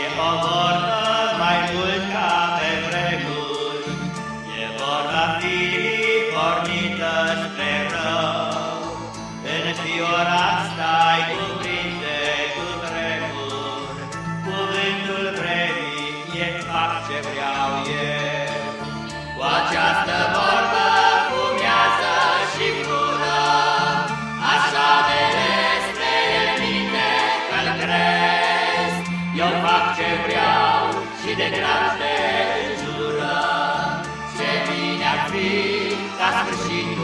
E o vorbă mai mult ca pe vremuri, E vorba firii pornită spre rău. În fiora stai cuprinde cu tremur, Cuvântul vremii e fac ce vreau eu. Cu această ce vreau și de grab te jură, Ce bine ar fi ca sfârșitul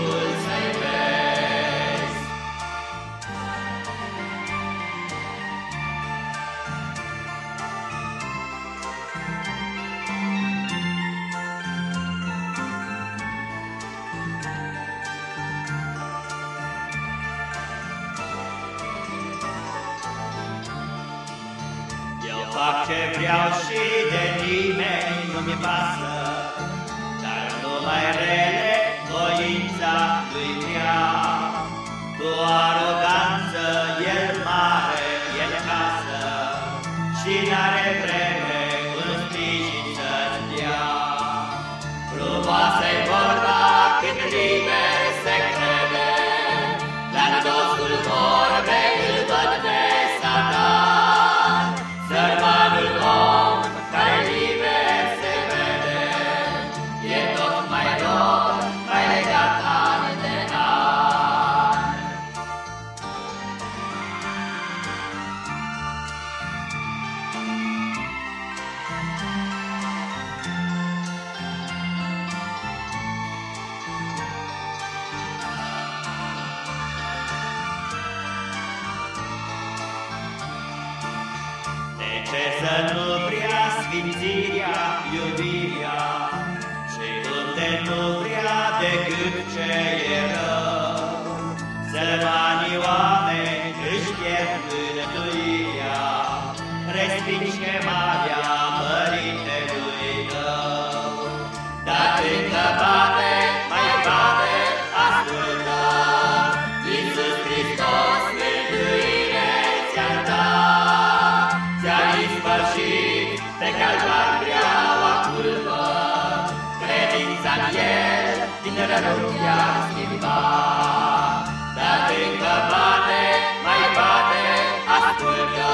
fac ce vreau și de nimeni nu mi pasă, Dar numai rele voința lui vrea. Cu aroganță el mare, el casă, Și n-are vreme ce să nu vrea sfințirea, iubirea, Și unde nu vrea decât ce e rău? Sărmanii oameni își pierd mântuirea, Resping chemarea Părintelui tău. Dar încă ispășit pe calvar breaua culpă, Credința-n El din rărup i-a schimbat. Dar încă bate, mai bate, ascultă,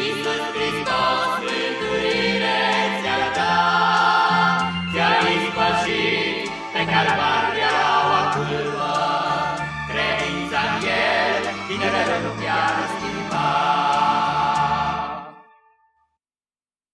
Iisus Hristos, mântuire ți-a dat, Ți-a ispășit pe calvar breaua culpă, Credința-n El din rărup i-a schimbat.